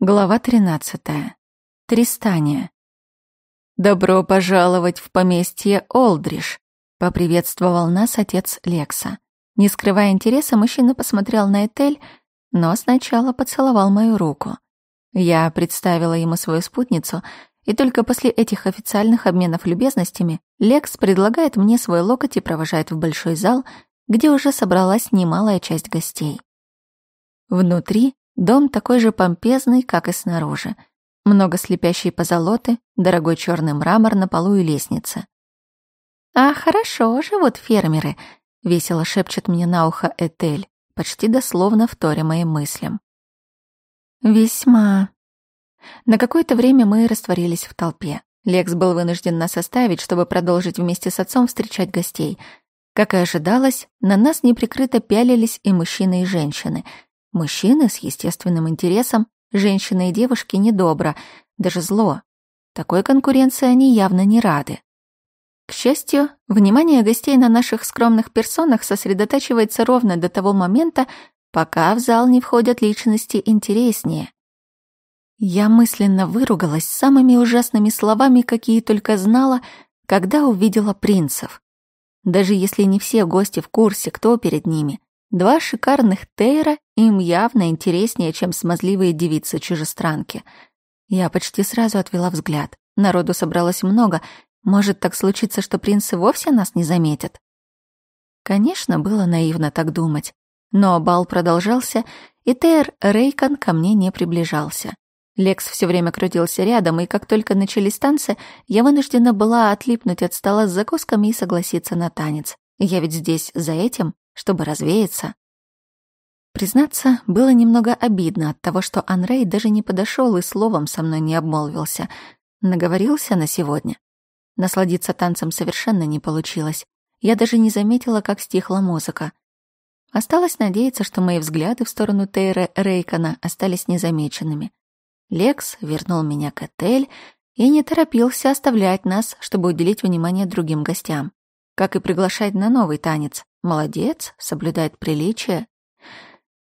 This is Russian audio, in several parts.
Глава 13. Тристания. «Добро пожаловать в поместье Олдриш», — поприветствовал нас отец Лекса. Не скрывая интереса, мужчина посмотрел на Этель, но сначала поцеловал мою руку. Я представила ему свою спутницу, и только после этих официальных обменов любезностями Лекс предлагает мне свой локоть и провожает в большой зал, где уже собралась немалая часть гостей. Внутри Дом такой же помпезный, как и снаружи. Много слепящей позолоты, дорогой черный мрамор на полу и лестница. «А хорошо живут фермеры», — весело шепчет мне на ухо Этель, почти дословно вторя моим мыслям. «Весьма». На какое-то время мы растворились в толпе. Лекс был вынужден нас оставить, чтобы продолжить вместе с отцом встречать гостей. Как и ожидалось, на нас неприкрыто пялились и мужчины, и женщины — Мужчины с естественным интересом, женщины и девушки недобро, даже зло. Такой конкуренции они явно не рады. К счастью, внимание гостей на наших скромных персонах сосредотачивается ровно до того момента, пока в зал не входят личности интереснее. Я мысленно выругалась самыми ужасными словами, какие только знала, когда увидела принцев. Даже если не все гости в курсе, кто перед ними, Два шикарных Тейра им явно интереснее, чем смазливые девицы-чужестранки. Я почти сразу отвела взгляд. Народу собралось много. Может так случиться, что принцы вовсе нас не заметят? Конечно, было наивно так думать. Но бал продолжался, и Тейр Рейкон ко мне не приближался. Лекс все время крутился рядом, и как только начались танцы, я вынуждена была отлипнуть от стола с закусками и согласиться на танец. Я ведь здесь за этим чтобы развеяться. Признаться, было немного обидно от того, что Анрей даже не подошел и словом со мной не обмолвился. Наговорился на сегодня. Насладиться танцем совершенно не получилось. Я даже не заметила, как стихла музыка. Осталось надеяться, что мои взгляды в сторону Тейра Рейкона остались незамеченными. Лекс вернул меня к отель и не торопился оставлять нас, чтобы уделить внимание другим гостям, как и приглашать на новый танец. Молодец, соблюдает приличие.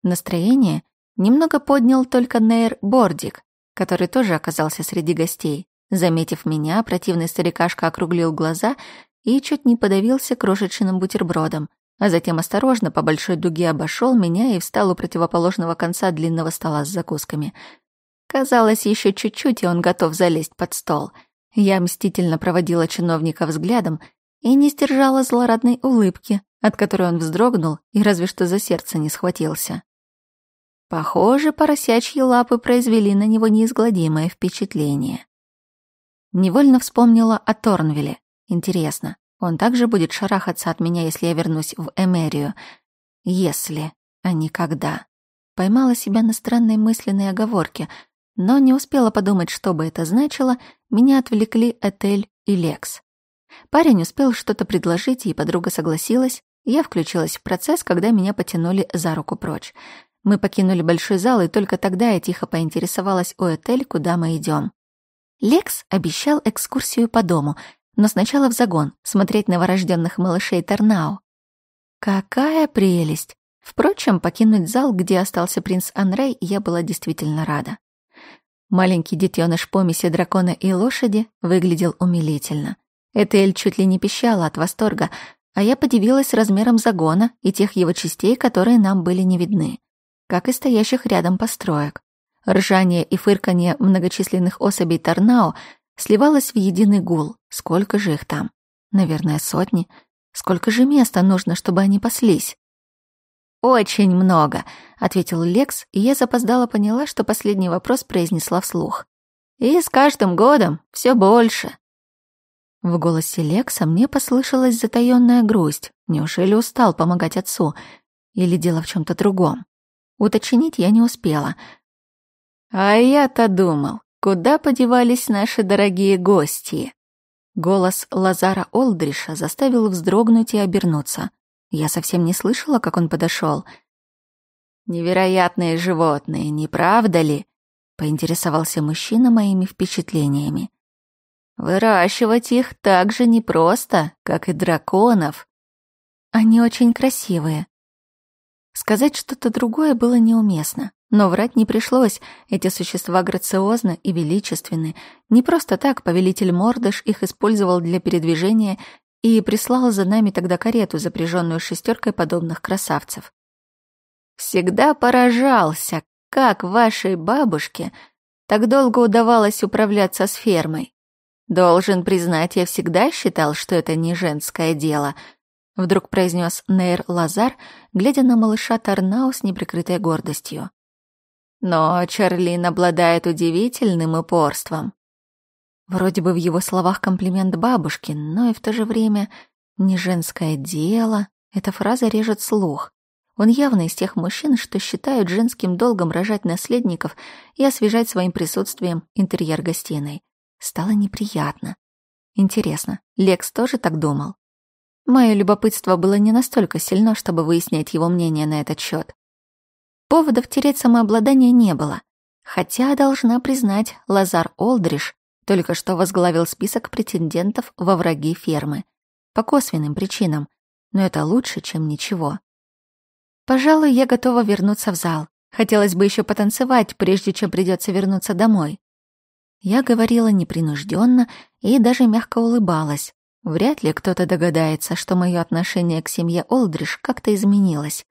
Настроение немного поднял только Нейр Бордик, который тоже оказался среди гостей. Заметив меня, противный старикашка округлил глаза и чуть не подавился крошечным бутербродом, а затем осторожно по большой дуге обошел меня и встал у противоположного конца длинного стола с закусками. Казалось, еще чуть-чуть, и он готов залезть под стол. Я мстительно проводила чиновника взглядом — и не сдержала злорадной улыбки, от которой он вздрогнул и разве что за сердце не схватился. Похоже, поросячьи лапы произвели на него неизгладимое впечатление. Невольно вспомнила о Торнвилле. Интересно, он также будет шарахаться от меня, если я вернусь в Эмерию? Если, а не когда. Поймала себя на странной мысленной оговорке, но не успела подумать, что бы это значило, меня отвлекли Этель и Лекс. Парень успел что-то предложить, и подруга согласилась. Я включилась в процесс, когда меня потянули за руку прочь. Мы покинули большой зал, и только тогда я тихо поинтересовалась у отель, куда мы идем. Лекс обещал экскурсию по дому, но сначала в загон, смотреть новорожденных малышей Торнау. Какая прелесть! Впрочем, покинуть зал, где остался принц Анрей, я была действительно рада. Маленький детеныш помеси дракона и лошади выглядел умилительно. Этель чуть ли не пищала от восторга, а я подивилась размером загона и тех его частей, которые нам были не видны, как и стоящих рядом построек. Ржание и фырканье многочисленных особей Торнао сливалось в единый гул. Сколько же их там? Наверное, сотни. Сколько же места нужно, чтобы они паслись? «Очень много», — ответил Лекс, и я запоздала поняла, что последний вопрос произнесла вслух. «И с каждым годом все больше». В голосе Лекса мне послышалась затаённая грусть. Неужели устал помогать отцу? Или дело в чём-то другом? Уточнить я не успела. «А я-то думал, куда подевались наши дорогие гости?» Голос Лазара Олдриша заставил вздрогнуть и обернуться. Я совсем не слышала, как он подошёл. «Невероятные животные, не правда ли?» — поинтересовался мужчина моими впечатлениями. Выращивать их так же непросто, как и драконов. Они очень красивые. Сказать что-то другое было неуместно, но врать не пришлось. Эти существа грациозны и величественны. Не просто так повелитель Мордыш их использовал для передвижения и прислал за нами тогда карету, запряженную шестеркой подобных красавцев. Всегда поражался, как вашей бабушке так долго удавалось управляться с фермой. «Должен признать, я всегда считал, что это не женское дело», — вдруг произнес Нейр Лазар, глядя на малыша Тарнау с неприкрытой гордостью. «Но Чарлин обладает удивительным упорством». Вроде бы в его словах комплимент бабушки, но и в то же время «не женское дело» — эта фраза режет слух. Он явно из тех мужчин, что считают женским долгом рожать наследников и освежать своим присутствием интерьер гостиной. Стало неприятно. Интересно, Лекс тоже так думал? Мое любопытство было не настолько сильно, чтобы выяснять его мнение на этот счет. Поводов терять самообладание не было. Хотя, должна признать, Лазар Олдриш только что возглавил список претендентов во враги фермы. По косвенным причинам. Но это лучше, чем ничего. Пожалуй, я готова вернуться в зал. Хотелось бы еще потанцевать, прежде чем придется вернуться домой. Я говорила непринужденно и даже мягко улыбалась. Вряд ли кто-то догадается, что мое отношение к семье Олдриш как-то изменилось.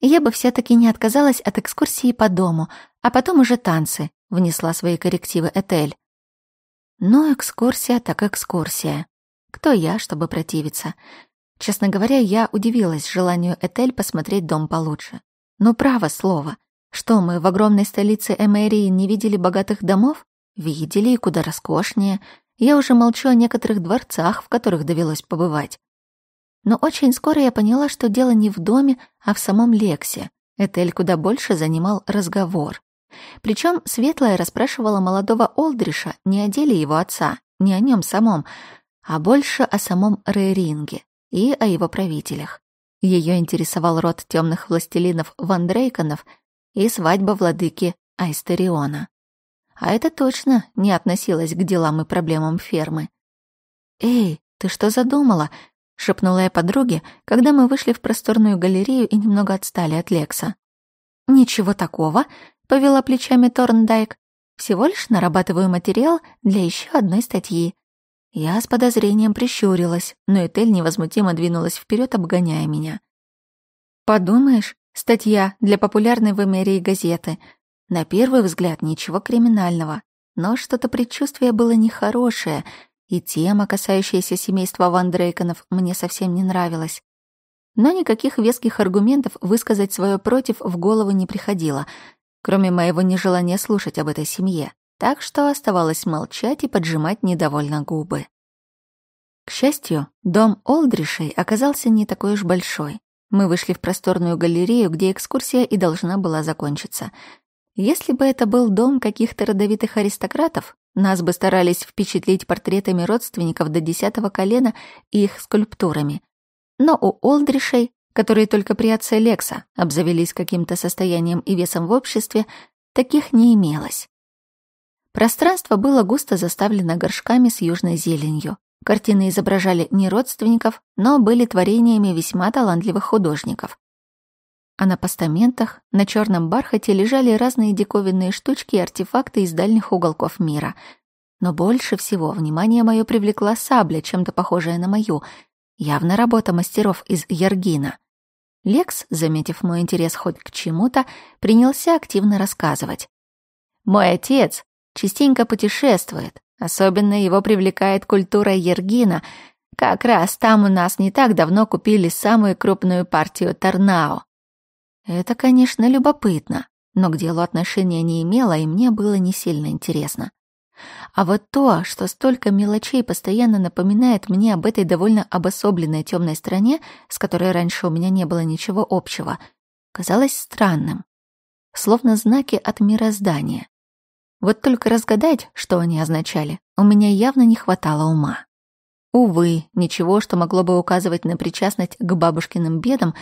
Я бы все таки не отказалась от экскурсии по дому, а потом уже танцы, внесла свои коррективы Этель. Но экскурсия так экскурсия. Кто я, чтобы противиться? Честно говоря, я удивилась желанию Этель посмотреть дом получше. Но право слово. Что мы в огромной столице Эмерии не видели богатых домов? видели и куда роскошнее. Я уже молчу о некоторых дворцах, в которых довелось побывать. Но очень скоро я поняла, что дело не в доме, а в самом Лексе. Этель куда больше занимал разговор. Причем Светлая расспрашивала молодого Олдриша не о деле его отца, не о нем самом, а больше о самом Рейринге и о его правителях. Ее интересовал род темных властелинов Вандрейконов и свадьба владыки Айстериона а это точно не относилось к делам и проблемам фермы. «Эй, ты что задумала?» — шепнула я подруге, когда мы вышли в просторную галерею и немного отстали от Лекса. «Ничего такого», — повела плечами Торндайк. «Всего лишь нарабатываю материал для еще одной статьи». Я с подозрением прищурилась, но Этель невозмутимо двинулась вперед, обгоняя меня. «Подумаешь, статья для популярной в Эмерии газеты», на первый взгляд ничего криминального, но что-то предчувствие было нехорошее, и тема, касающаяся семейства Ван Дрейконов, мне совсем не нравилась. Но никаких веских аргументов высказать свое против в голову не приходило, кроме моего нежелания слушать об этой семье. Так что оставалось молчать и поджимать недовольно губы. К счастью, дом Олдришей оказался не такой уж большой. Мы вышли в просторную галерею, где экскурсия и должна была закончиться — если бы это был дом каких-то родовитых аристократов, нас бы старались впечатлить портретами родственников до десятого колена и их скульптурами. Но у Олдришей, которые только при отце Лекса обзавелись каким-то состоянием и весом в обществе, таких не имелось. Пространство было густо заставлено горшками с южной зеленью. Картины изображали не родственников, но были творениями весьма талантливых художников а на постаментах на черном бархате лежали разные диковинные штучки и артефакты из дальних уголков мира. Но больше всего внимание мое привлекла сабля, чем-то похожая на мою. Явно работа мастеров из Яргина. Лекс, заметив мой интерес хоть к чему-то, принялся активно рассказывать. «Мой отец частенько путешествует, особенно его привлекает культура Яргина. Как раз там у нас не так давно купили самую крупную партию Торнао. Это, конечно, любопытно, но к делу отношения не имело, и мне было не сильно интересно. А вот то, что столько мелочей постоянно напоминает мне об этой довольно обособленной темной стране, с которой раньше у меня не было ничего общего, казалось странным. Словно знаки от мироздания. Вот только разгадать, что они означали, у меня явно не хватало ума. Увы, ничего, что могло бы указывать на причастность к бабушкиным бедам,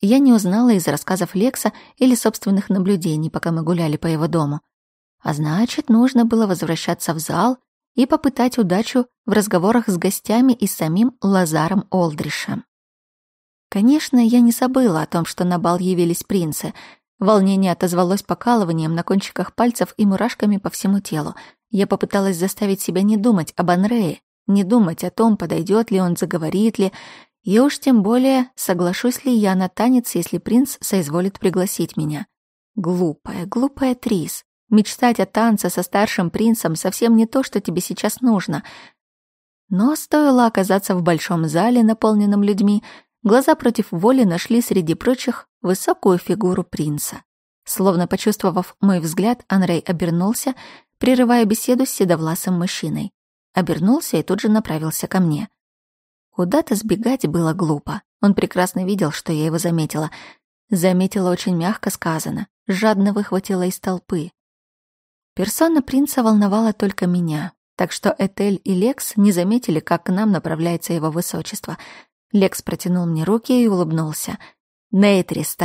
я не узнала из рассказов Лекса или собственных наблюдений, пока мы гуляли по его дому. А значит, нужно было возвращаться в зал и попытать удачу в разговорах с гостями и самим Лазаром Олдришем. Конечно, я не забыла о том, что на бал явились принцы. Волнение отозвалось покалыванием на кончиках пальцев и мурашками по всему телу. Я попыталась заставить себя не думать об Анрее, не думать о том, подойдет ли он, заговорит ли, я уж тем более соглашусь ли я на танец, если принц соизволит пригласить меня. Глупая, глупая Трис. Мечтать о танце со старшим принцем совсем не то, что тебе сейчас нужно. Но стоило оказаться в большом зале, наполненном людьми, глаза против воли нашли среди прочих высокую фигуру принца. Словно почувствовав мой взгляд, Анрей обернулся, прерывая беседу с седовласым мужчиной. Обернулся и тут же направился ко мне. Куда-то сбегать было глупо. Он прекрасно видел, что я его заметила. Заметила очень мягко сказано, жадно выхватила из толпы. Персона принца волновала только меня, так что Этель и Лекс не заметили, как к нам направляется его высочество. Лекс протянул мне руки и улыбнулся. «Нейтрис,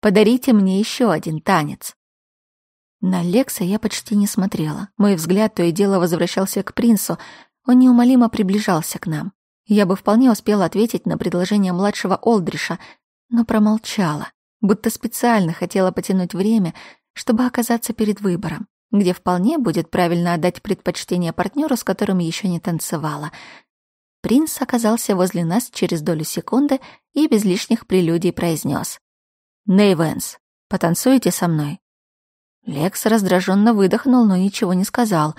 подарите мне еще один танец». На Лекса я почти не смотрела. Мой взгляд то и дело возвращался к принцу. Он неумолимо приближался к нам. Я бы вполне успела ответить на предложение младшего Олдриша, но промолчала, будто специально хотела потянуть время, чтобы оказаться перед выбором, где вполне будет правильно отдать предпочтение партнеру, с которым еще не танцевала. Принц оказался возле нас через долю секунды и без лишних прелюдий произнес: «Ней, Вэнс, потанцуете со мной?» Лекс раздраженно выдохнул, но ничего не сказал,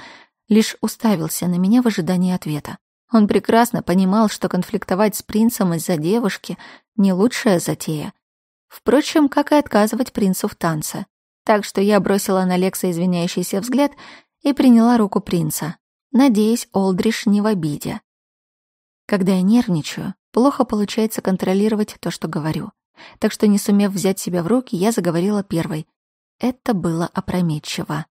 лишь уставился на меня в ожидании ответа. Он прекрасно понимал, что конфликтовать с принцем из-за девушки — не лучшая затея. Впрочем, как и отказывать принцу в танце. Так что я бросила на Лекса извиняющийся взгляд и приняла руку принца. надеясь, Олдриш не в обиде. Когда я нервничаю, плохо получается контролировать то, что говорю. Так что, не сумев взять себя в руки, я заговорила первой. Это было опрометчиво.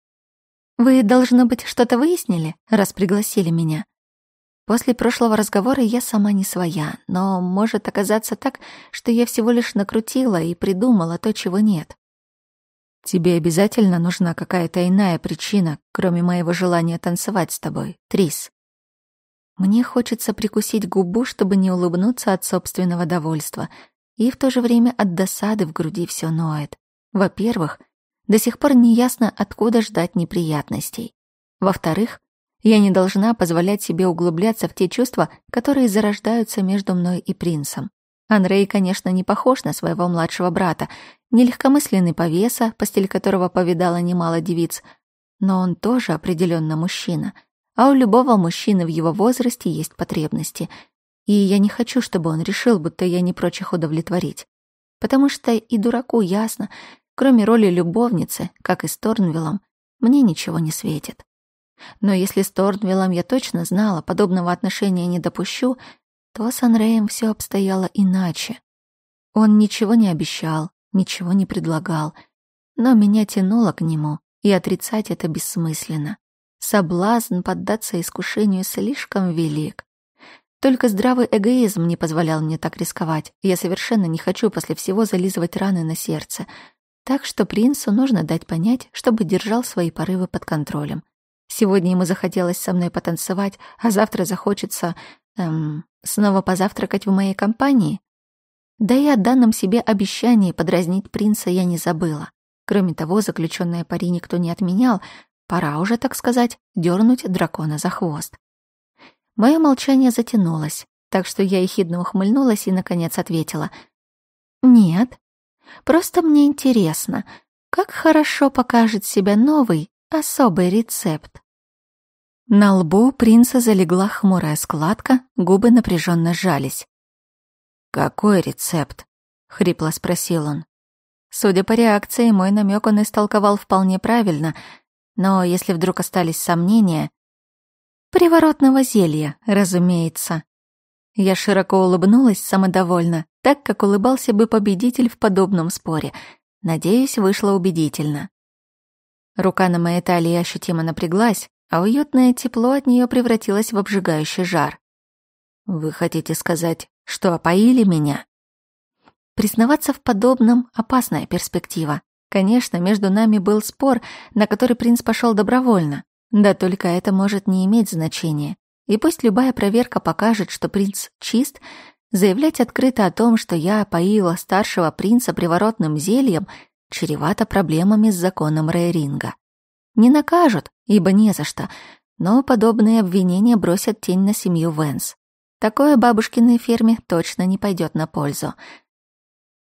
«Вы, должно быть, что-то выяснили, раз пригласили меня?» После прошлого разговора я сама не своя, но может оказаться так, что я всего лишь накрутила и придумала то, чего нет. Тебе обязательно нужна какая-то иная причина, кроме моего желания танцевать с тобой, Трис. Мне хочется прикусить губу, чтобы не улыбнуться от собственного довольства, и в то же время от досады в груди все ноет. Во-первых, до сих пор неясно, откуда ждать неприятностей. Во-вторых, я не должна позволять себе углубляться в те чувства, которые зарождаются между мной и принцем. Анрей, конечно, не похож на своего младшего брата, нелегкомысленный повеса, постель которого повидала немало девиц, но он тоже определенно мужчина. А у любого мужчины в его возрасте есть потребности. И я не хочу, чтобы он решил, будто я не прочь их удовлетворить. Потому что и дураку ясно, кроме роли любовницы, как и с Торнвиллом, мне ничего не светит. Но если с Торнвиллом я точно знала, подобного отношения не допущу, то с Анреем все обстояло иначе. Он ничего не обещал, ничего не предлагал, но меня тянуло к нему, и отрицать это бессмысленно. Соблазн поддаться искушению слишком велик. Только здравый эгоизм не позволял мне так рисковать. Я совершенно не хочу после всего зализывать раны на сердце. Так что принцу нужно дать понять, чтобы держал свои порывы под контролем. Сегодня ему захотелось со мной потанцевать, а завтра захочется эм, снова позавтракать в моей компании. Да и о данном себе обещании подразнить принца я не забыла. Кроме того, заключенное пари никто не отменял. Пора уже, так сказать, дернуть дракона за хвост. Мое молчание затянулось, так что я ехидно ухмыльнулась и, наконец, ответила. «Нет, просто мне интересно, как хорошо покажет себя новый особый рецепт. На лбу принца залегла хмурая складка, губы напряженно сжались. «Какой рецепт?» — хрипло спросил он. Судя по реакции, мой намек он истолковал вполне правильно, но если вдруг остались сомнения... «Приворотного зелья, разумеется». Я широко улыбнулась самодовольно, так как улыбался бы победитель в подобном споре. Надеюсь, вышло убедительно. Рука на моей талии ощутимо напряглась, а уютное тепло от нее превратилось в обжигающий жар. «Вы хотите сказать, что опоили меня?» Признаваться в подобном — опасная перспектива. Конечно, между нами был спор, на который принц пошел добровольно. Да только это может не иметь значения. И пусть любая проверка покажет, что принц чист, заявлять открыто о том, что я опоила старшего принца приворотным зельем, чревато проблемами с законом Рейринга. Не накажут, ибо не за что, но подобные обвинения бросят тень на семью Венс. Такое бабушкиной ферме точно не пойдет на пользу.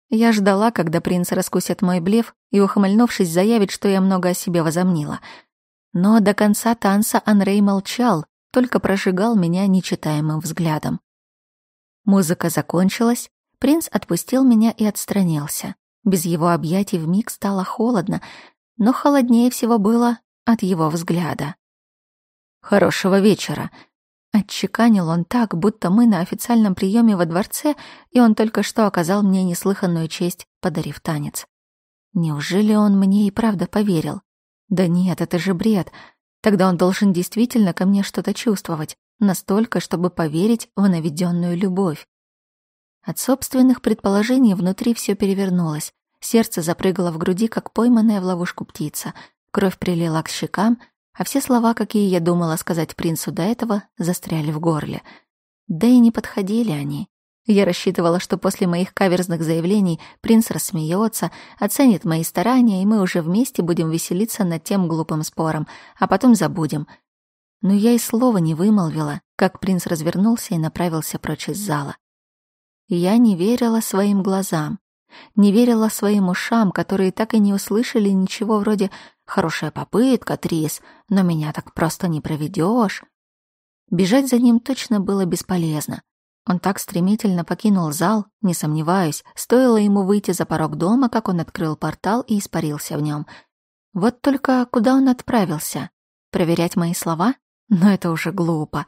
Я ждала, когда принц раскусит мой блеф и, ухмыльнувшись, заявит, что я много о себе возомнила. Но до конца танца Анрей молчал, только прожигал меня нечитаемым взглядом. Музыка закончилась, принц отпустил меня и отстранился. Без его объятий вмиг стало холодно, но холоднее всего было, от его взгляда. «Хорошего вечера», — отчеканил он так, будто мы на официальном приеме во дворце, и он только что оказал мне неслыханную честь, подарив танец. Неужели он мне и правда поверил? Да нет, это же бред. Тогда он должен действительно ко мне что-то чувствовать, настолько, чтобы поверить в наведенную любовь. От собственных предположений внутри все перевернулось. Сердце запрыгало в груди, как пойманная в ловушку птица — Кровь прилила к щекам, а все слова, какие я думала сказать принцу до этого, застряли в горле. Да и не подходили они. Я рассчитывала, что после моих каверзных заявлений принц рассмеется, оценит мои старания, и мы уже вместе будем веселиться над тем глупым спором, а потом забудем. Но я и слова не вымолвила, как принц развернулся и направился прочь из зала. Я не верила своим глазам не верила своим ушам, которые так и не услышали ничего вроде «хорошая попытка, Трис, но меня так просто не проведешь». Бежать за ним точно было бесполезно. Он так стремительно покинул зал, не сомневаюсь, стоило ему выйти за порог дома, как он открыл портал и испарился в нем. Вот только куда он отправился? Проверять мои слова? Но это уже глупо.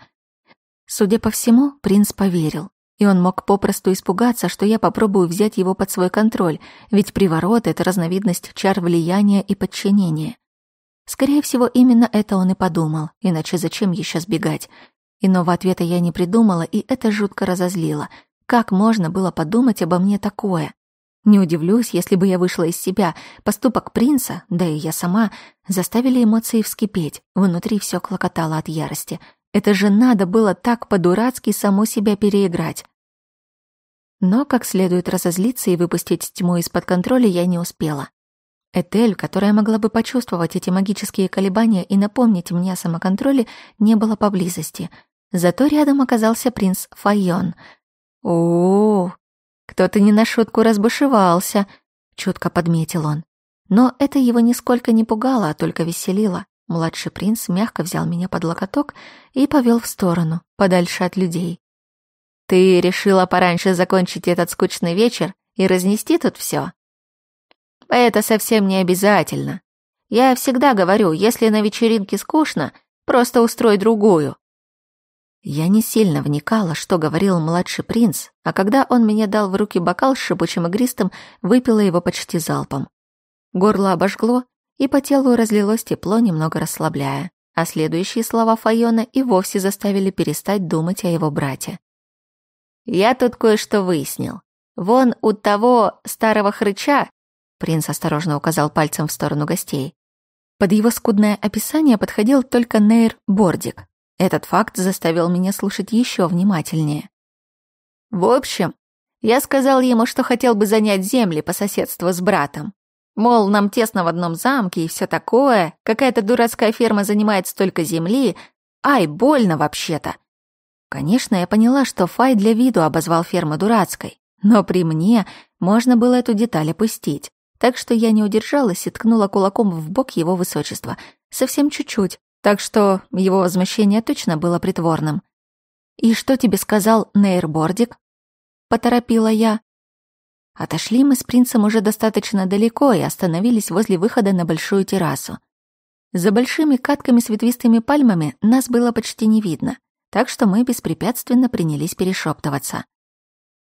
Судя по всему, принц поверил, и он мог попросту испугаться, что я попробую взять его под свой контроль, ведь приворот — это разновидность чар влияния и подчинения. Скорее всего, именно это он и подумал, иначе зачем еще сбегать? Иного ответа я не придумала, и это жутко разозлило. Как можно было подумать обо мне такое? Не удивлюсь, если бы я вышла из себя. Поступок принца, да и я сама, заставили эмоции вскипеть. Внутри все клокотало от ярости. Это же надо было так по-дурацки само себя переиграть. Но, как следует разозлиться и выпустить тьму из-под контроля, я не успела. Этель, которая могла бы почувствовать эти магические колебания и напомнить мне о самоконтроле, не было поблизости. Зато рядом оказался принц Файон. о, -о кто-то не на шутку разбушевался», — чутко подметил он. Но это его нисколько не пугало, а только веселило. Младший принц мягко взял меня под локоток и повел в сторону, подальше от людей. Ты решила пораньше закончить этот скучный вечер и разнести тут все. Это совсем не обязательно. Я всегда говорю, если на вечеринке скучно, просто устрой другую. Я не сильно вникала, что говорил младший принц, а когда он мне дал в руки бокал с шипучим игристым, выпила его почти залпом. Горло обожгло, и по телу разлилось тепло, немного расслабляя, а следующие слова Файона и вовсе заставили перестать думать о его брате. Я тут кое-что выяснил. Вон у того старого хрыча, принц осторожно указал пальцем в сторону гостей. Под его скудное описание подходил только Нейр Бордик. Этот факт заставил меня слушать еще внимательнее. В общем, я сказал ему, что хотел бы занять земли по соседству с братом. Мол, нам тесно в одном замке и все такое. Какая-то дурацкая ферма занимает столько земли. Ай, больно вообще-то. Конечно, я поняла, что Фай для виду обозвал ферму дурацкой, но при мне можно было эту деталь опустить, так что я не удержалась и ткнула кулаком в бок его высочества, совсем чуть-чуть, так что его возмущение точно было притворным. «И что тебе сказал Нейрбордик?» — поторопила я. Отошли мы с принцем уже достаточно далеко и остановились возле выхода на большую террасу. За большими катками с ветвистыми пальмами нас было почти не видно — так что мы беспрепятственно принялись перешептываться.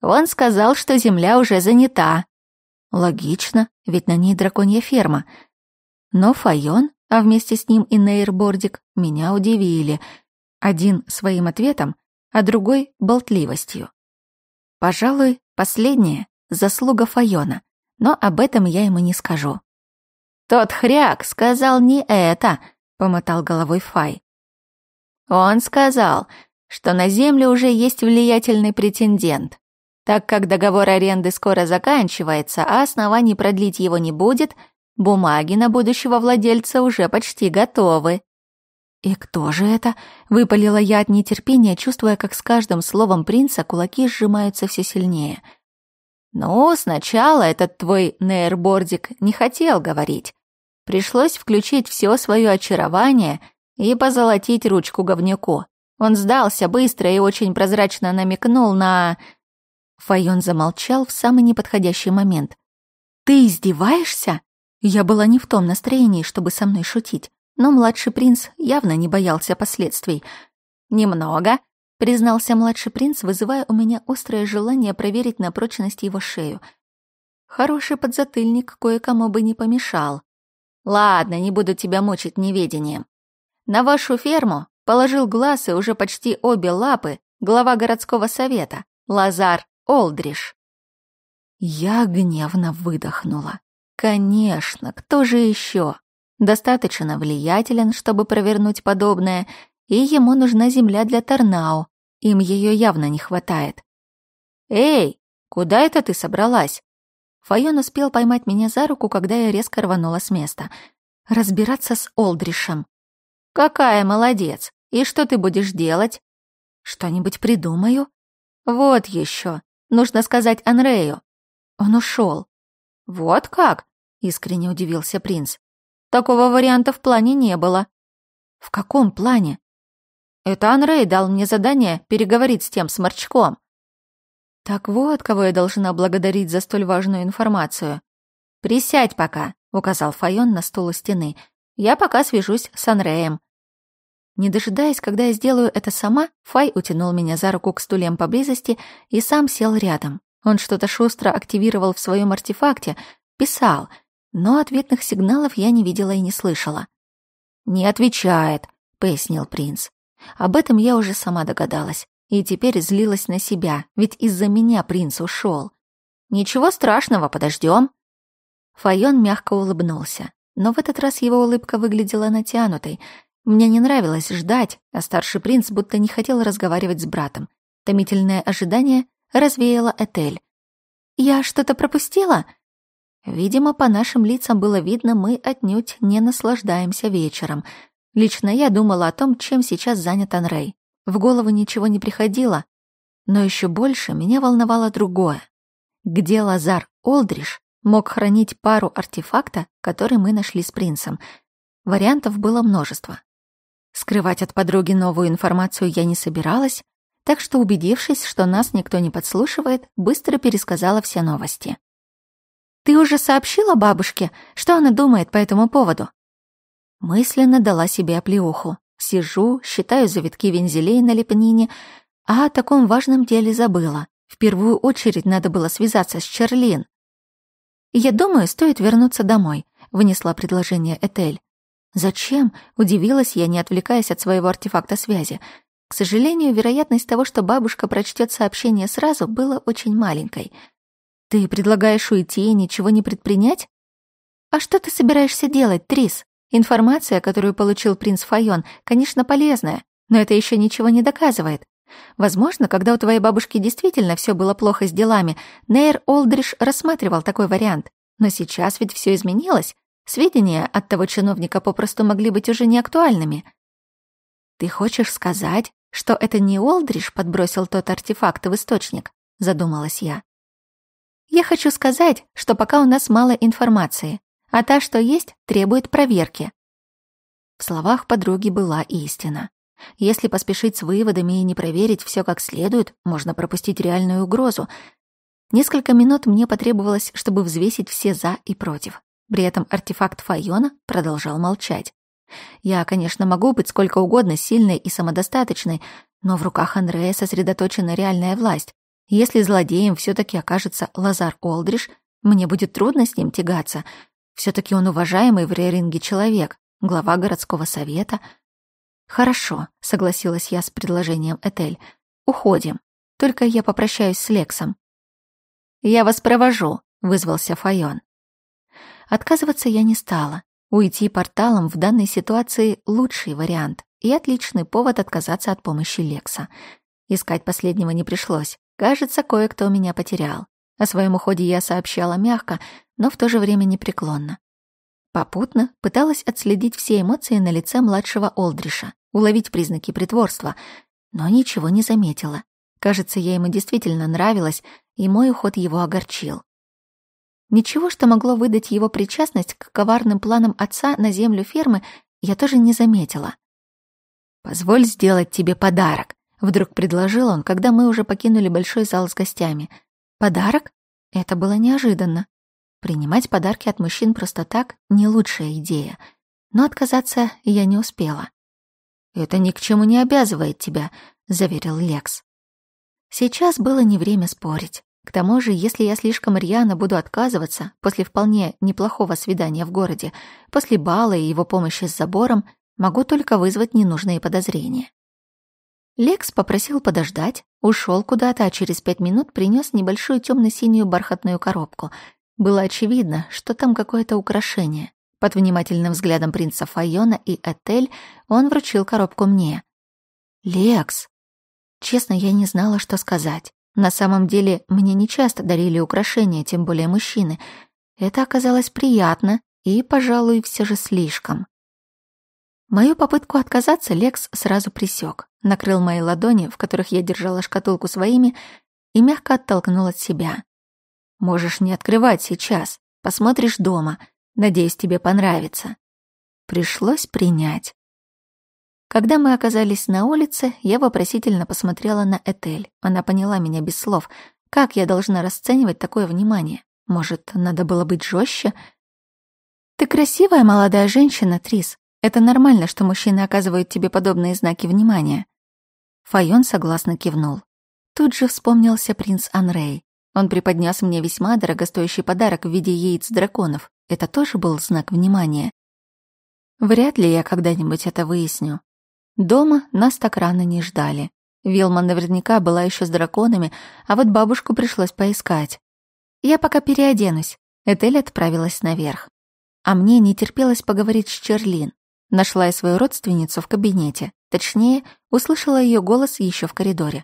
«Он сказал, что земля уже занята». Логично, ведь на ней драконья ферма. Но Файон, а вместе с ним и Нейрбордик, меня удивили. Один своим ответом, а другой — болтливостью. Пожалуй, последнее — заслуга Файона, но об этом я ему не скажу. «Тот хряк сказал не это», — помотал головой Фай. Он сказал, что на землю уже есть влиятельный претендент. Так как договор аренды скоро заканчивается, а оснований продлить его не будет, бумаги на будущего владельца уже почти готовы. «И кто же это?» — выпалила я от нетерпения, чувствуя, как с каждым словом принца кулаки сжимаются все сильнее. «Ну, сначала этот твой нейрбордик не хотел говорить. Пришлось включить все свое очарование — и позолотить ручку говнюку. Он сдался быстро и очень прозрачно намекнул на... Файон замолчал в самый неподходящий момент. «Ты издеваешься?» Я была не в том настроении, чтобы со мной шутить, но младший принц явно не боялся последствий. «Немного», — признался младший принц, вызывая у меня острое желание проверить на прочность его шею. Хороший подзатыльник кое-кому бы не помешал. «Ладно, не буду тебя мучить неведением на вашу ферму положил глаз и уже почти обе лапы глава городского совета Лазар Олдриш. Я гневно выдохнула. Конечно, кто же еще? Достаточно влиятелен, чтобы провернуть подобное, и ему нужна земля для Торнау. Им ее явно не хватает. «Эй, куда это ты собралась?» Файон успел поймать меня за руку, когда я резко рванула с места. «Разбираться с Олдришем какая молодец! И что ты будешь делать? Что нибудь придумаю? Вот еще. Нужно сказать анрею. Он ушел. Вот как? Искренне удивился принц. Такого варианта в плане не было. В каком плане? Это анрей дал мне задание переговорить с тем сморчком. Так вот кого я должна благодарить за столь важную информацию. Присядь пока указал файон на стул у стены. Я пока свяжусь с анреем. Не дожидаясь, когда я сделаю это сама, Фай утянул меня за руку к стульям поблизости и сам сел рядом. Он что-то шустро активировал в своем артефакте, писал, но ответных сигналов я не видела и не слышала. «Не отвечает», — пояснил принц. Об этом я уже сама догадалась. И теперь злилась на себя, ведь из-за меня принц ушел. «Ничего страшного, подождем. Файон мягко улыбнулся. Но в этот раз его улыбка выглядела натянутой, мне не нравилось ждать, а старший принц будто не хотел разговаривать с братом. Томительное ожидание развеяло Этель. «Я что-то пропустила?» Видимо, по нашим лицам было видно, мы отнюдь не наслаждаемся вечером. Лично я думала о том, чем сейчас занят Анрей. В голову ничего не приходило. Но еще больше меня волновало другое. Где Лазар Олдриш мог хранить пару артефакта, который мы нашли с принцем? Вариантов было множество. Скрывать от подруги новую информацию я не собиралась, так что, убедившись, что нас никто не подслушивает, быстро пересказала все новости. «Ты уже сообщила бабушке, что она думает по этому поводу?» Мысленно дала себе оплеуху. Сижу, считаю завитки вензелей на лепнине, а о таком важном деле забыла. В первую очередь надо было связаться с Черлин. «Я думаю, стоит вернуться домой», — вынесла предложение Этель. Зачем? Удивилась я, не отвлекаясь от своего артефакта связи. К сожалению, вероятность того, что бабушка прочтет сообщение сразу, была очень маленькой. «Ты предлагаешь уйти и ничего не предпринять?» «А что ты собираешься делать, Трис? Информация, которую получил принц Файон, конечно, полезная, но это еще ничего не доказывает. Возможно, когда у твоей бабушки действительно все было плохо с делами, Нейр Олдриш рассматривал такой вариант. Но сейчас ведь все изменилось. Сведения от того чиновника попросту могли быть уже неактуальными. «Ты хочешь сказать, что это не Олдриш подбросил тот артефакт в источник?» — задумалась я. «Я хочу сказать, что пока у нас мало информации, а та, что есть, требует проверки». В словах подруги была истина. Если поспешить с выводами и не проверить все как следует, можно пропустить реальную угрозу. Несколько минут мне потребовалось, чтобы взвесить все «за» и «против». При этом артефакт Файона продолжал молчать. Я, конечно, могу быть сколько угодно сильной и самодостаточной, но в руках Андрея сосредоточена реальная власть. Если злодеем все таки окажется Лазар Олдриш, мне будет трудно с ним тягаться. все таки он уважаемый в Реринге человек, глава городского совета. «Хорошо», — согласилась я с предложением Этель. «Уходим. Только я попрощаюсь с Лексом». «Я вас провожу», — вызвался Файон. Отказываться я не стала. Уйти порталом в данной ситуации — лучший вариант и отличный повод отказаться от помощи Лекса. Искать последнего не пришлось. Кажется, кое-кто меня потерял. О своем уходе я сообщала мягко, но в то же время непреклонно. Попутно пыталась отследить все эмоции на лице младшего Олдриша, уловить признаки притворства, но ничего не заметила. Кажется, я ему действительно нравилась, и мой уход его огорчил. Ничего, что могло выдать его причастность к коварным планам отца на землю фермы, я тоже не заметила. «Позволь сделать тебе подарок», — вдруг предложил он, когда мы уже покинули большой зал с гостями. «Подарок?» Это было неожиданно. Принимать подарки от мужчин просто так — не лучшая идея. Но отказаться я не успела. «Это ни к чему не обязывает тебя», — заверил Лекс. Сейчас было не время спорить. К тому же, если я слишком рьяно буду отказываться после вполне неплохого свидания в городе, после бала и его помощи с забором, могу только вызвать ненужные подозрения. Лекс попросил подождать, ушел куда-то, а через пять минут принес небольшую темно-синюю бархатную коробку. Было очевидно, что там какое-то украшение. Под внимательным взглядом принца Файона и Этель он вручил коробку мне. «Лекс!» Честно, я не знала, что сказать. На самом деле, мне не часто дарили украшения, тем более мужчины. Это оказалось приятно и, пожалуй, все же слишком. Мою попытку отказаться Лекс сразу присек, накрыл мои ладони, в которых я держала шкатулку своими, и мягко оттолкнул от себя. «Можешь не открывать сейчас, посмотришь дома, надеюсь, тебе понравится». Пришлось принять. Когда мы оказались на улице, я вопросительно посмотрела на Этель. Она поняла меня без слов. Как я должна расценивать такое внимание? Может, надо было быть жестче? Ты красивая молодая женщина, Трис. Это нормально, что мужчины оказывают тебе подобные знаки внимания. Файон согласно кивнул. Тут же вспомнился принц Анрей. Он преподнес мне весьма дорогостоящий подарок в виде яиц драконов. Это тоже был знак внимания. Вряд ли я когда-нибудь это выясню. Дома нас так рано не ждали. Вилма наверняка была еще с драконами, а вот бабушку пришлось поискать. Я пока переоденусь. Этель отправилась наверх. А мне не терпелось поговорить с Черлин. Нашла я свою родственницу в кабинете. Точнее, услышала ее голос еще в коридоре.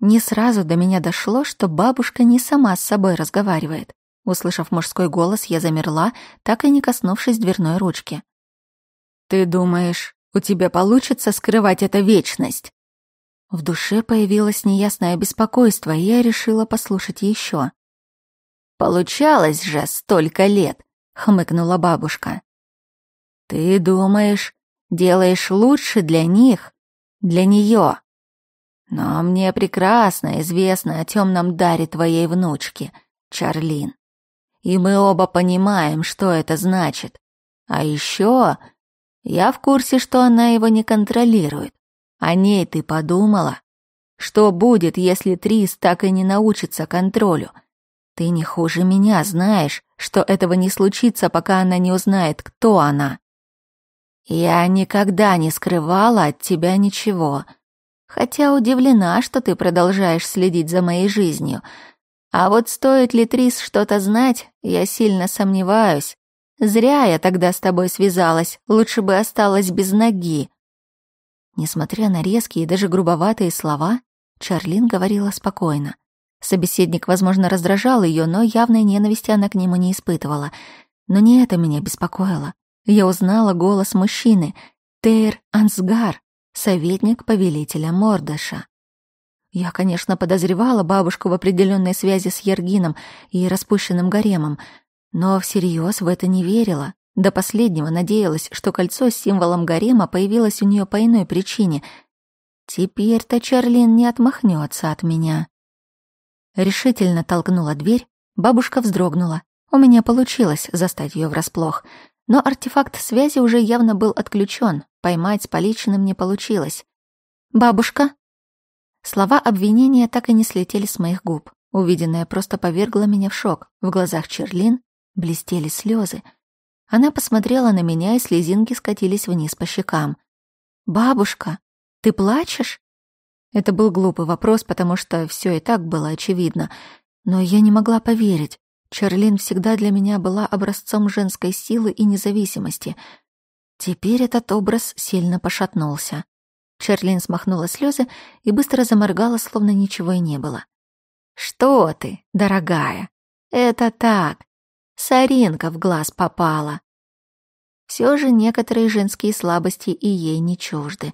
Не сразу до меня дошло, что бабушка не сама с собой разговаривает. Услышав мужской голос, я замерла, так и не коснувшись дверной ручки. «Ты думаешь, у тебя получится скрывать это вечность». В душе появилось неясное беспокойство, и я решила послушать еще. «Получалось же столько лет!» — хмыкнула бабушка. «Ты думаешь, делаешь лучше для них, для нее. Но мне прекрасно известно о темном даре твоей внучки, Чарлин. И мы оба понимаем, что это значит. А еще я в курсе, что она его не контролирует. О ней ты подумала? Что будет, если Трис так и не научится контролю? Ты не хуже меня знаешь, что этого не случится, пока она не узнает, кто она. Я никогда не скрывала от тебя ничего. Хотя удивлена, что ты продолжаешь следить за моей жизнью. А вот стоит ли Трис что-то знать, я сильно сомневаюсь. Зря я тогда с тобой связалась, лучше бы осталась без ноги». Несмотря на резкие и даже грубоватые слова, Чарлин говорила спокойно. Собеседник, возможно, раздражал ее, но явной ненависти она к нему не испытывала. Но не это меня беспокоило. Я узнала голос мужчины, Тейр Ансгар, советник повелителя Мордаша. Я, конечно, подозревала бабушку в определенной связи с Ергином и распущенным гаремом, но всерьез в это не верила. До последнего надеялась, что кольцо с символом гарема появилось у нее по иной причине. Теперь-то Чарлин не отмахнется от меня. Решительно толкнула дверь, бабушка вздрогнула. У меня получилось застать ее врасплох. Но артефакт связи уже явно был отключен, поймать с поличным не получилось. «Бабушка?» Слова обвинения так и не слетели с моих губ. Увиденное просто повергло меня в шок. В глазах Черлин Блестели слезы. Она посмотрела на меня, и слезинки скатились вниз по щекам. «Бабушка, ты плачешь?» Это был глупый вопрос, потому что все и так было очевидно. Но я не могла поверить. Чарлин всегда для меня была образцом женской силы и независимости. Теперь этот образ сильно пошатнулся. Чарлин смахнула слезы и быстро заморгала, словно ничего и не было. «Что ты, дорогая? Это так. Соринка в глаз попала. Все же некоторые женские слабости и ей не чужды.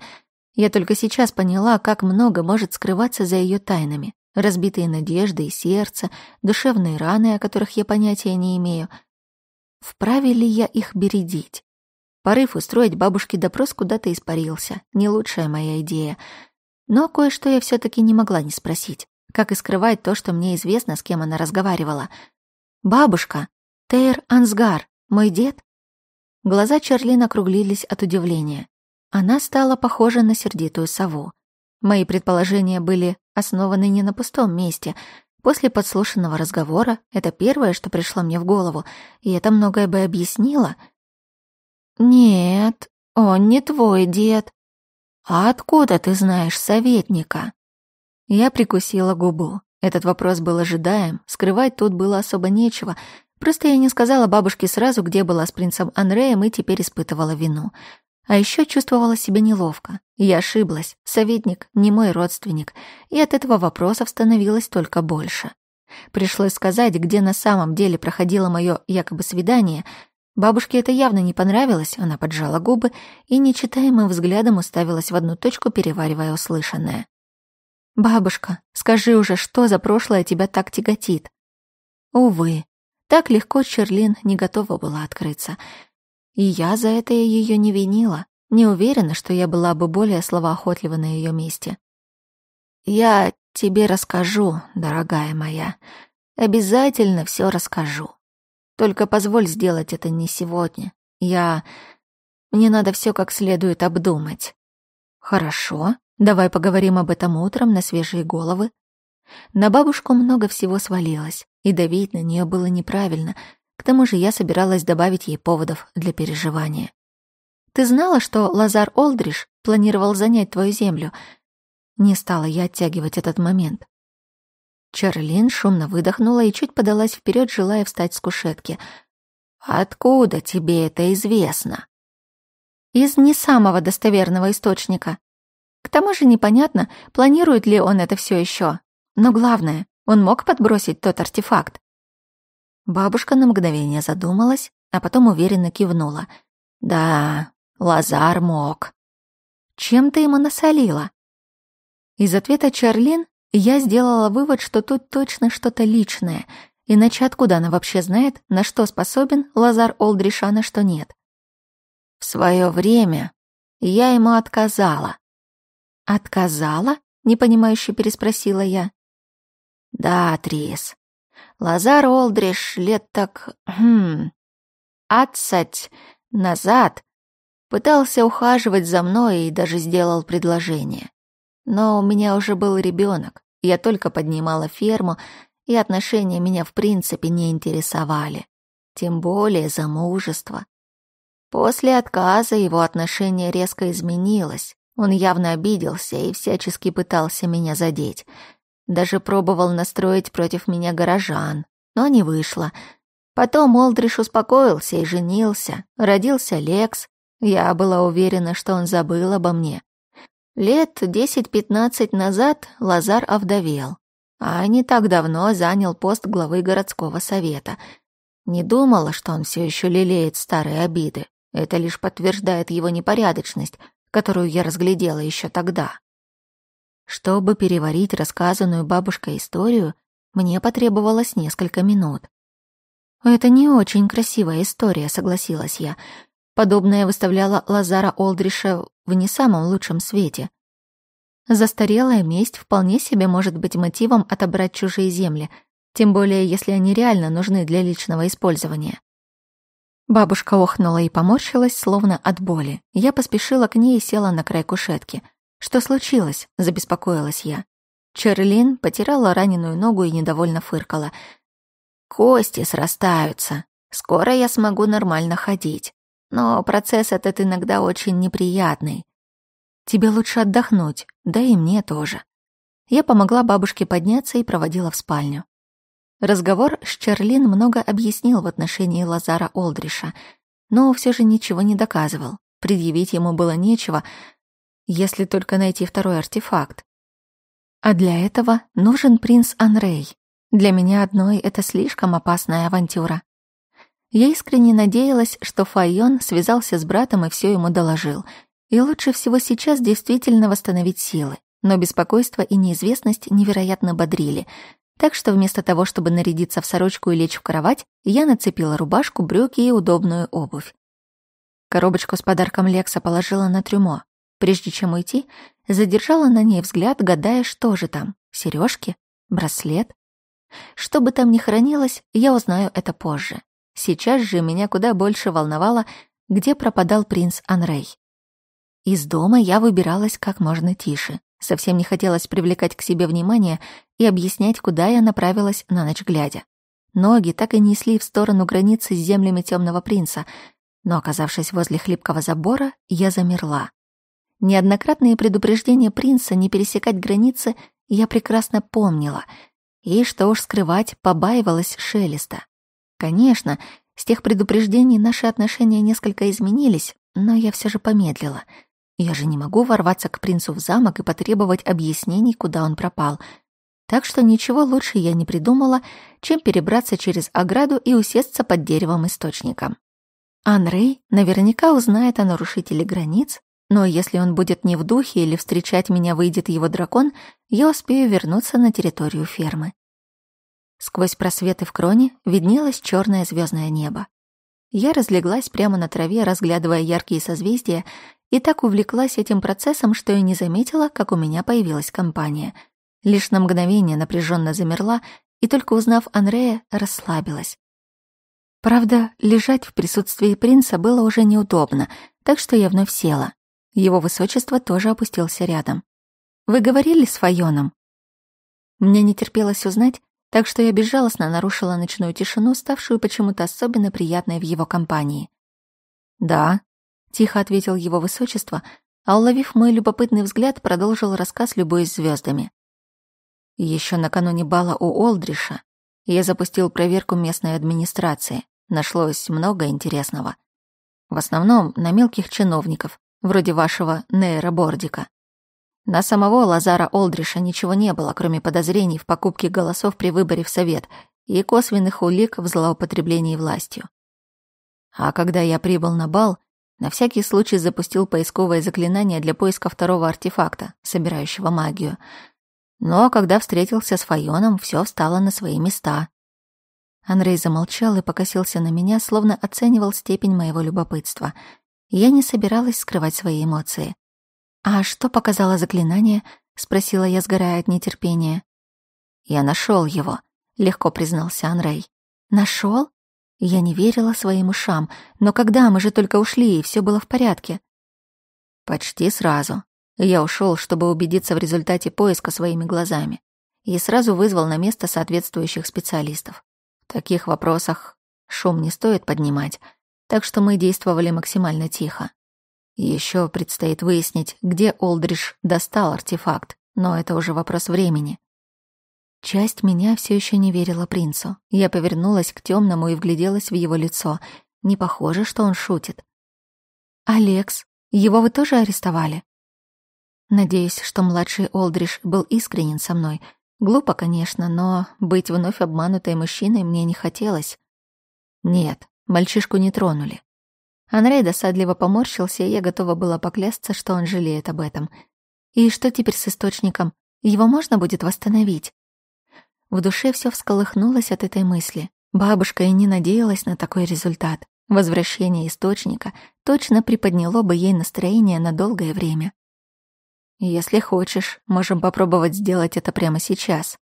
Я только сейчас поняла, как много может скрываться за ее тайнами. Разбитые надежды и сердце, душевные раны, о которых я понятия не имею. Вправе ли я их бередить? Порыв устроить бабушке допрос куда-то испарился. Не лучшая моя идея. Но кое-что я все таки не могла не спросить. Как и скрывать то, что мне известно, с кем она разговаривала. «Бабушка!» «Тейр Ансгар, мой дед?» Глаза Черлин округлились от удивления. Она стала похожа на сердитую сову. Мои предположения были основаны не на пустом месте. После подслушанного разговора это первое, что пришло мне в голову, и это многое бы объяснило. «Нет, он не твой дед. А откуда ты знаешь советника?» Я прикусила губу. Этот вопрос был ожидаем, скрывать тут было особо нечего, Просто я не сказала бабушке сразу, где была с принцем Анреем, и теперь испытывала вину. А еще чувствовала себя неловко. Я ошиблась. Советник не мой родственник. И от этого вопросов становилось только больше. Пришлось сказать, где на самом деле проходило мое якобы свидание. Бабушке это явно не понравилось, она поджала губы и нечитаемым взглядом уставилась в одну точку, переваривая услышанное. «Бабушка, скажи уже, что за прошлое тебя так тяготит?» «Увы, так легко Черлин не готова была открыться. И я за это ее не винила. Не уверена, что я была бы более словоохотлива на ее месте. «Я тебе расскажу, дорогая моя. Обязательно все расскажу. Только позволь сделать это не сегодня. Я... Мне надо все как следует обдумать». «Хорошо. Давай поговорим об этом утром на свежие головы». На бабушку много всего свалилось. И давить на нее было неправильно. К тому же я собиралась добавить ей поводов для переживания. «Ты знала, что Лазар Олдриш планировал занять твою землю?» Не стала я оттягивать этот момент. Чарлин шумно выдохнула и чуть подалась вперед, желая встать с кушетки. «Откуда тебе это известно?» «Из не самого достоверного источника. К тому же непонятно, планирует ли он это все еще. Но главное, он мог подбросить тот артефакт. Бабушка на мгновение задумалась, а потом уверенно кивнула. «Да, Лазар мог». «Чем ты ему насолила?» Из ответа Чарлин я сделала вывод, что тут точно что-то личное, иначе откуда она вообще знает, на что способен Лазар Олдриша, на что нет. В свое время я ему отказала. «Отказала?» — непонимающе переспросила я. Да, Трис. Лазар Олдриш лет так... Хм... Отсать назад пытался ухаживать за мной и даже сделал предложение. Но у меня уже был ребенок, я только поднимала ферму, и отношения меня в принципе не интересовали, тем более замужество. После отказа его отношение резко изменилось. Он явно обиделся и всячески пытался меня задеть — даже пробовал настроить против меня горожан, но не вышло. Потом Олдриш успокоился и женился. Родился Лекс. Я была уверена, что он забыл обо мне. Лет 10-15 назад Лазар овдовел, а не так давно занял пост главы городского совета. Не думала, что он все еще лелеет старые обиды. Это лишь подтверждает его непорядочность, которую я разглядела еще тогда. Чтобы переварить рассказанную бабушкой историю, мне потребовалось несколько минут. «Это не очень красивая история», — согласилась я. Подобное выставляла Лазара Олдриша в не самом лучшем свете. Застарелая месть вполне себе может быть мотивом отобрать чужие земли, тем более если они реально нужны для личного использования. Бабушка охнула и поморщилась, словно от боли. Я поспешила к ней и села на край кушетки — «Что случилось?» — забеспокоилась я. Черлин потирала раненую ногу и недовольно фыркала. «Кости срастаются. Скоро я смогу нормально ходить. Но процесс этот иногда очень неприятный. Тебе лучше отдохнуть, да и мне тоже». Я помогла бабушке подняться и проводила в спальню. Разговор с Черлин много объяснил в отношении Лазара Олдриша, но все же ничего не доказывал. Предъявить ему было нечего — если только найти второй артефакт. А для этого нужен принц Анрей. Для меня одной это слишком опасная авантюра. Я искренне надеялась, что Файон связался с братом и все ему доложил. И лучше всего сейчас действительно восстановить силы. Но беспокойство и неизвестность невероятно бодрили. Так что вместо того, чтобы нарядиться в сорочку и лечь в кровать, я нацепила рубашку, брюки и удобную обувь. Коробочку с подарком Лекса положила на трюмо. Прежде чем уйти, задержала на ней взгляд, гадая, что же там — сережки, браслет. Что бы там ни хранилось, я узнаю это позже. Сейчас же меня куда больше волновало, где пропадал принц Анрей. Из дома я выбиралась как можно тише. Совсем не хотелось привлекать к себе внимание и объяснять, куда я направилась на ночь глядя. Ноги так и несли в сторону границы с землями Темного Принца, но, оказавшись возле хлипкого забора, я замерла. Неоднократные предупреждения принца не пересекать границы я прекрасно помнила, и, что уж скрывать, побаивалась Шелеста. Конечно, с тех предупреждений наши отношения несколько изменились, но я все же помедлила. Я же не могу ворваться к принцу в замок и потребовать объяснений, куда он пропал. Так что ничего лучше я не придумала, чем перебраться через ограду и усесться под деревом источником. Анрей наверняка узнает о нарушителе границ но если он будет не в духе или встречать меня выйдет его дракон, я успею вернуться на территорию фермы. Сквозь просветы в кроне виднелось черное звездное небо. Я разлеглась прямо на траве, разглядывая яркие созвездия, и так увлеклась этим процессом, что и не заметила, как у меня появилась компания. Лишь на мгновение напряженно замерла и только узнав Анрея, расслабилась. Правда, лежать в присутствии принца было уже неудобно, так что я вновь села. Его высочество тоже опустился рядом. «Вы говорили с Файоном?» Мне не терпелось узнать, так что я безжалостно нарушила ночную тишину, ставшую почему-то особенно приятной в его компании. «Да», — тихо ответил его высочество, а, уловив мой любопытный взгляд, продолжил рассказ «Любой с звездами». Еще накануне бала у Олдриша я запустил проверку местной администрации. Нашлось много интересного. В основном на мелких чиновников, вроде вашего Нейра Бордика. На самого Лазара Олдриша ничего не было, кроме подозрений в покупке голосов при выборе в Совет и косвенных улик в злоупотреблении властью. А когда я прибыл на бал, на всякий случай запустил поисковое заклинание для поиска второго артефакта, собирающего магию. Но когда встретился с Файоном, все встало на свои места. Андрей замолчал и покосился на меня, словно оценивал степень моего любопытства — я не собиралась скрывать свои эмоции. «А что показало заклинание?» — спросила я, сгорая от нетерпения. «Я нашел его», — легко признался Анрей. «Нашел?» Я не верила своим ушам, но когда мы же только ушли, и все было в порядке. Почти сразу. Я ушел, чтобы убедиться в результате поиска своими глазами, и сразу вызвал на место соответствующих специалистов. В таких вопросах шум не стоит поднимать, так что мы действовали максимально тихо. Еще предстоит выяснить, где Олдриш достал артефакт, но это уже вопрос времени. Часть меня все еще не верила принцу. Я повернулась к темному и вгляделась в его лицо. Не похоже, что он шутит. «Алекс, его вы тоже арестовали?» Надеюсь, что младший Олдриш был искренен со мной. Глупо, конечно, но быть вновь обманутой мужчиной мне не хотелось. «Нет, Мальчишку не тронули. Анрей досадливо поморщился, и я готова была поклясться, что он жалеет об этом. И что теперь с источником? Его можно будет восстановить? В душе все всколыхнулось от этой мысли. Бабушка и не надеялась на такой результат. Возвращение источника точно приподняло бы ей настроение на долгое время. «Если хочешь, можем попробовать сделать это прямо сейчас»,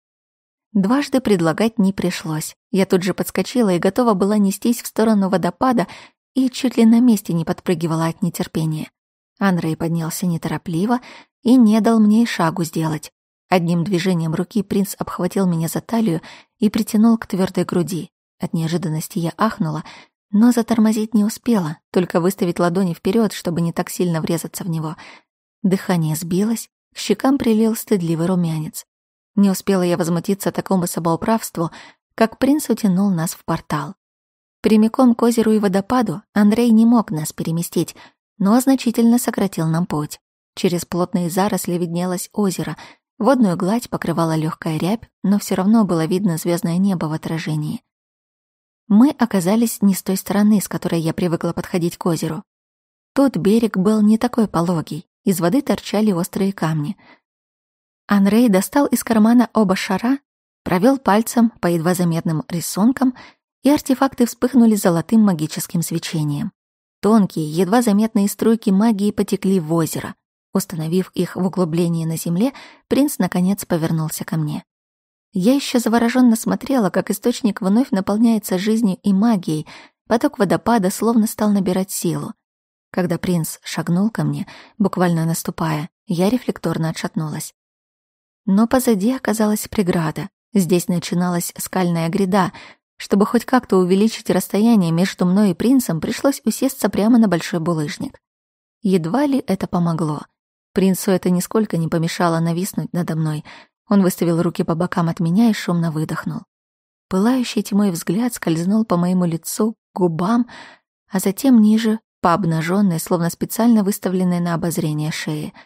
Дважды предлагать не пришлось. Я тут же подскочила и готова была нестись в сторону водопада и чуть ли на месте не подпрыгивала от нетерпения. Андрей поднялся неторопливо и не дал мне и шагу сделать. Одним движением руки принц обхватил меня за талию и притянул к твердой груди. От неожиданности я ахнула, но затормозить не успела, только выставить ладони вперед, чтобы не так сильно врезаться в него. Дыхание сбилось, к щекам прилил стыдливый румянец. Не успела я возмутиться такому самоуправству, как принц утянул нас в портал. Прямиком к озеру и водопаду Андрей не мог нас переместить, но значительно сократил нам путь. Через плотные заросли виднелось озеро. Водную гладь покрывала легкая рябь, но все равно было видно звездное небо в отражении. Мы оказались не с той стороны, с которой я привыкла подходить к озеру. Тот берег был не такой пологий, из воды торчали острые камни — Андрей достал из кармана оба шара, провел пальцем по едва заметным рисункам, и артефакты вспыхнули золотым магическим свечением. Тонкие, едва заметные струйки магии потекли в озеро. Установив их в углублении на земле, принц наконец повернулся ко мне. Я еще завороженно смотрела, как источник вновь наполняется жизнью и магией, поток водопада словно стал набирать силу. Когда принц шагнул ко мне, буквально наступая, я рефлекторно отшатнулась. Но позади оказалась преграда. Здесь начиналась скальная гряда. Чтобы хоть как-то увеличить расстояние между мной и принцем, пришлось усесться прямо на большой булыжник. Едва ли это помогло. Принцу это нисколько не помешало нависнуть надо мной. Он выставил руки по бокам от меня и шумно выдохнул. Пылающий тьмой взгляд скользнул по моему лицу, губам, а затем ниже, по обнаженной, словно специально выставленной на обозрение шеи —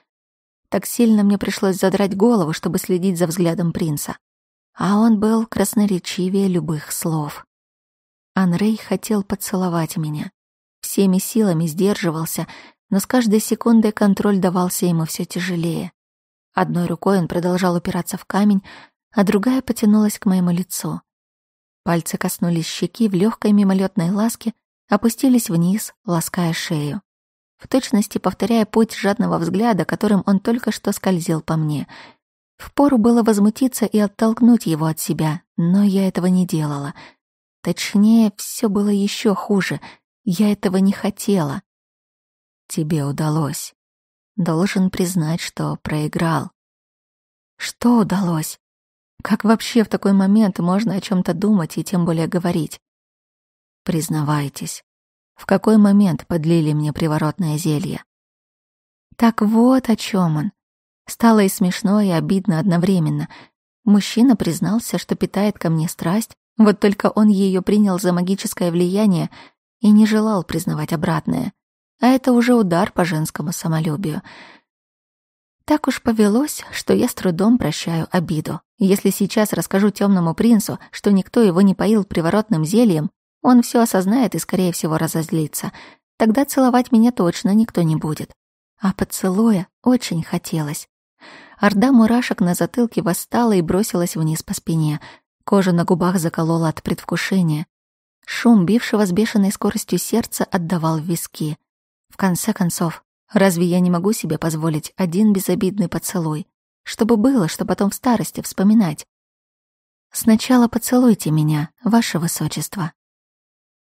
так сильно мне пришлось задрать голову, чтобы следить за взглядом принца. А он был красноречивее любых слов. Анрей хотел поцеловать меня. Всеми силами сдерживался, но с каждой секундой контроль давался ему все тяжелее. Одной рукой он продолжал упираться в камень, а другая потянулась к моему лицу. Пальцы коснулись щеки в легкой мимолетной ласке, опустились вниз, лаская шею в точности повторяя путь жадного взгляда, которым он только что скользил по мне. Впору было возмутиться и оттолкнуть его от себя, но я этого не делала. Точнее, все было еще хуже. Я этого не хотела. Тебе удалось. Должен признать, что проиграл. Что удалось? Как вообще в такой момент можно о чем-то думать и тем более говорить? Признавайтесь, в какой момент подлили мне приворотное зелье. Так вот о чем он. Стало и смешно, и обидно одновременно. Мужчина признался, что питает ко мне страсть, вот только он ее принял за магическое влияние и не желал признавать обратное. А это уже удар по женскому самолюбию. Так уж повелось, что я с трудом прощаю обиду. Если сейчас расскажу темному принцу, что никто его не поил приворотным зельем, он все осознает и, скорее всего, разозлится. Тогда целовать меня точно никто не будет. А поцелуя очень хотелось. Орда мурашек на затылке восстала и бросилась вниз по спине. Кожа на губах заколола от предвкушения. Шум, бившего с бешеной скоростью сердца, отдавал в виски. В конце концов, разве я не могу себе позволить один безобидный поцелуй? Чтобы было, что потом в старости вспоминать. «Сначала поцелуйте меня, ваше высочество»,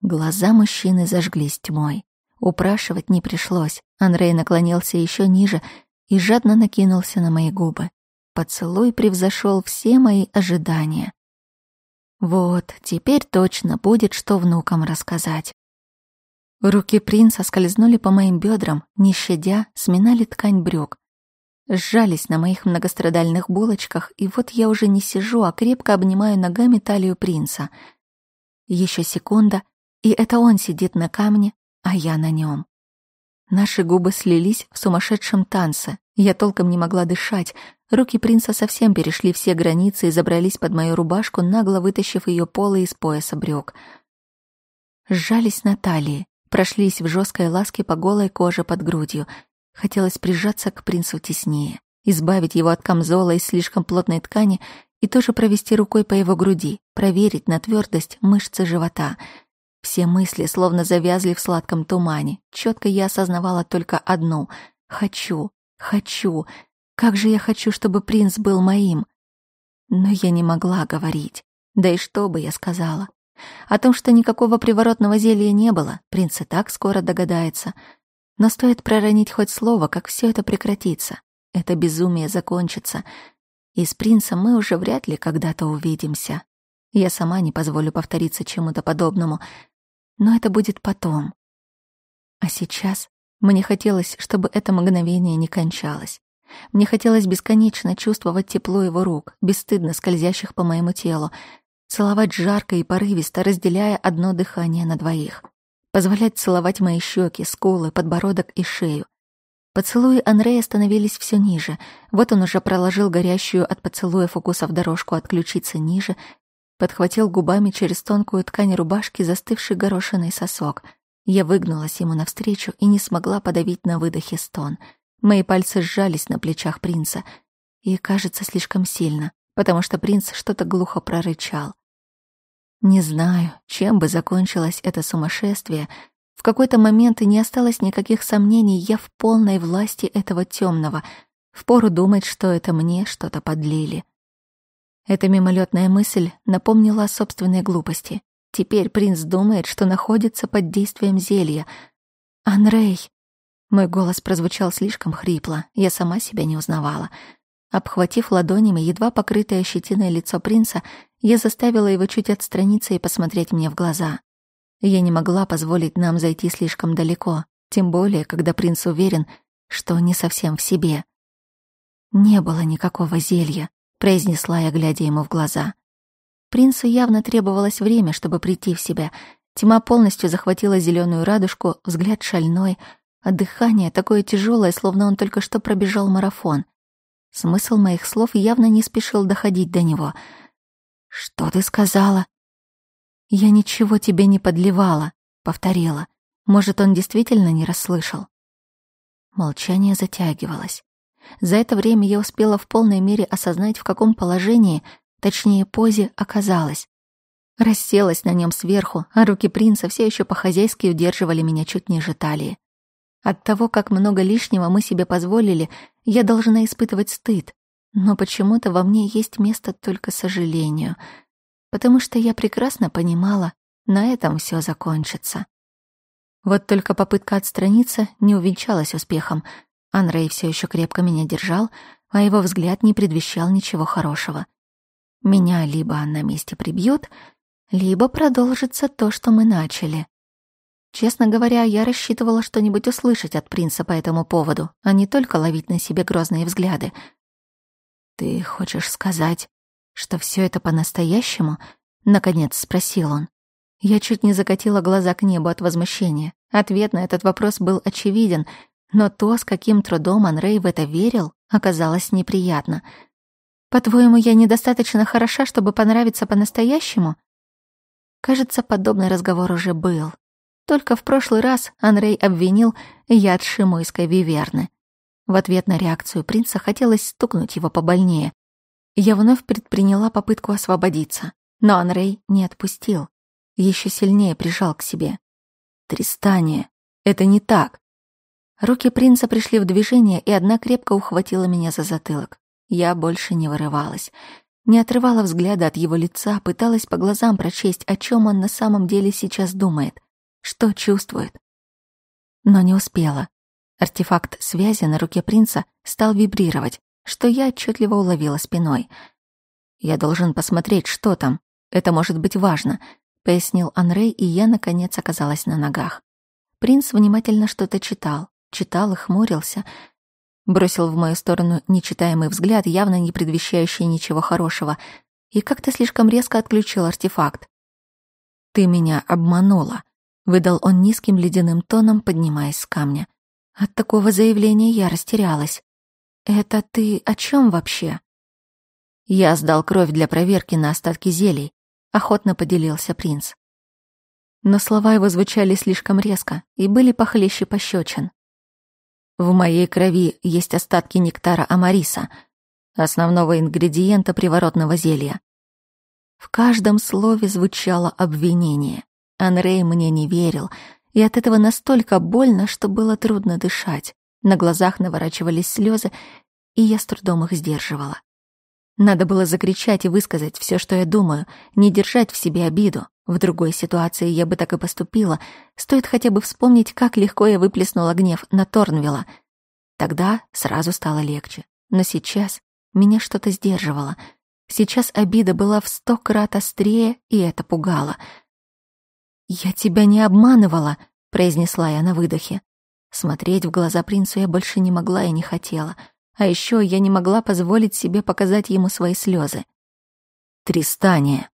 Глаза мужчины зажглись тьмой. Упрашивать не пришлось. Андрей наклонился еще ниже и жадно накинулся на мои губы. Поцелуй превзошел все мои ожидания. Вот, теперь точно будет, что внукам рассказать. Руки принца скользнули по моим бедрам, не щадя, сминали ткань брюк. Сжались на моих многострадальных булочках, и вот я уже не сижу, а крепко обнимаю ногами талию принца. Еще секунда, и это он сидит на камне, а я на нем. Наши губы слились в сумасшедшем танце. Я толком не могла дышать. Руки принца совсем перешли все границы и забрались под мою рубашку, нагло вытащив ее полы из пояса брюк. Сжались на талии, прошлись в жесткой ласке по голой коже под грудью. Хотелось прижаться к принцу теснее, избавить его от камзола из слишком плотной ткани и тоже провести рукой по его груди, проверить на твердость мышцы живота — все мысли словно завязли в сладком тумане. Четко я осознавала только одну: — хочу, хочу. Как же я хочу, чтобы принц был моим. Но я не могла говорить. Да и что бы я сказала? О том, что никакого приворотного зелья не было, принц и так скоро догадается. Но стоит проронить хоть слово, как все это прекратится. Это безумие закончится. И с принцем мы уже вряд ли когда-то увидимся. Я сама не позволю повториться чему-то подобному — но это будет потом. А сейчас мне хотелось, чтобы это мгновение не кончалось. Мне хотелось бесконечно чувствовать тепло его рук, бесстыдно скользящих по моему телу, целовать жарко и порывисто, разделяя одно дыхание на двоих, позволять целовать мои щеки, скулы, подбородок и шею. Поцелуи Андрея становились все ниже. Вот он уже проложил горящую от поцелуев укусов дорожку отключиться ниже, подхватил губами через тонкую ткань рубашки застывший горошиный сосок. Я выгнулась ему навстречу и не смогла подавить на выдохе стон. Мои пальцы сжались на плечах принца, и, кажется, слишком сильно, потому что принц что-то глухо прорычал. Не знаю, чем бы закончилось это сумасшествие. В какой-то момент и не осталось никаких сомнений, я в полной власти этого темного. Впору думать, что это мне что-то подлили. Эта мимолетная мысль напомнила о собственной глупости. Теперь принц думает, что находится под действием зелья. «Анрей!» Мой голос прозвучал слишком хрипло, я сама себя не узнавала. Обхватив ладонями едва покрытое щетиной лицо принца, я заставила его чуть отстраниться и посмотреть мне в глаза. Я не могла позволить нам зайти слишком далеко, тем более, когда принц уверен, что не совсем в себе. Не было никакого зелья произнесла я, глядя ему в глаза. Принцу явно требовалось время, чтобы прийти в себя. Тьма полностью захватила зеленую радужку, взгляд шальной, а дыхание такое тяжелое, словно он только что пробежал марафон. Смысл моих слов явно не спешил доходить до него. «Что ты сказала?» «Я ничего тебе не подливала», — повторила. Может, он действительно не расслышал. Молчание затягивалось. За это время я успела в полной мере осознать, в каком положении, точнее позе, оказалась. Расселась на нем сверху, а руки принца все еще по-хозяйски удерживали меня чуть ниже талии. От того, как много лишнего мы себе позволили, я должна испытывать стыд. Но почему-то во мне есть место только сожалению. Потому что я прекрасно понимала, на этом все закончится. Вот только попытка отстраниться не увенчалась успехом — Анрей все еще крепко меня держал, а его взгляд не предвещал ничего хорошего. Меня либо на месте прибьют, либо продолжится то, что мы начали. Честно говоря, я рассчитывала что-нибудь услышать от принца по этому поводу, а не только ловить на себе грозные взгляды. «Ты хочешь сказать, что все это по-настоящему?» — наконец спросил он. Я чуть не закатила глаза к небу от возмущения. Ответ на этот вопрос был очевиден — но то, с каким трудом Анрей в это верил, оказалось неприятно. «По-твоему, я недостаточно хороша, чтобы понравиться по-настоящему?» Кажется, подобный разговор уже был. Только в прошлый раз Анрей обвинил яд шимойской виверны. В ответ на реакцию принца хотелось стукнуть его побольнее. Я вновь предприняла попытку освободиться, но Анрей не отпустил. Еще сильнее прижал к себе. «Тристание, это не так. Руки принца пришли в движение, и одна крепко ухватила меня за затылок. Я больше не вырывалась. Не отрывала взгляда от его лица, пыталась по глазам прочесть, о чем он на самом деле сейчас думает, что чувствует. Но не успела. Артефакт связи на руке принца стал вибрировать, что я отчетливо уловила спиной. «Я должен посмотреть, что там. Это может быть важно», — пояснил Анрей, и я, наконец, оказалась на ногах. Принц внимательно что-то читал читал, и хмурился, бросил в мою сторону нечитаемый взгляд, явно не предвещающий ничего хорошего, и как-то слишком резко отключил артефакт. «Ты меня обманула», — выдал он низким ледяным тоном, поднимаясь с камня. От такого заявления я растерялась. «Это ты о чем вообще?» «Я сдал кровь для проверки на остатки зелий», — охотно поделился принц. Но слова его звучали слишком резко и были похлеще пощечин. В моей крови есть остатки нектара Амариса, основного ингредиента приворотного зелья. В каждом слове звучало обвинение. Анрей мне не верил, и от этого настолько больно, что было трудно дышать. На глазах наворачивались слезы, и я с трудом их сдерживала. Надо было закричать и высказать все, что я думаю, не держать в себе обиду. В другой ситуации я бы так и поступила. Стоит хотя бы вспомнить, как легко я выплеснула гнев на Торнвилла. Тогда сразу стало легче. Но сейчас меня что-то сдерживало. Сейчас обида была в сто крат острее, и это пугало. «Я тебя не обманывала», — произнесла я на выдохе. Смотреть в глаза принцу я больше не могла и не хотела — а еще я не могла позволить себе показать ему свои слезы. «Тристания!»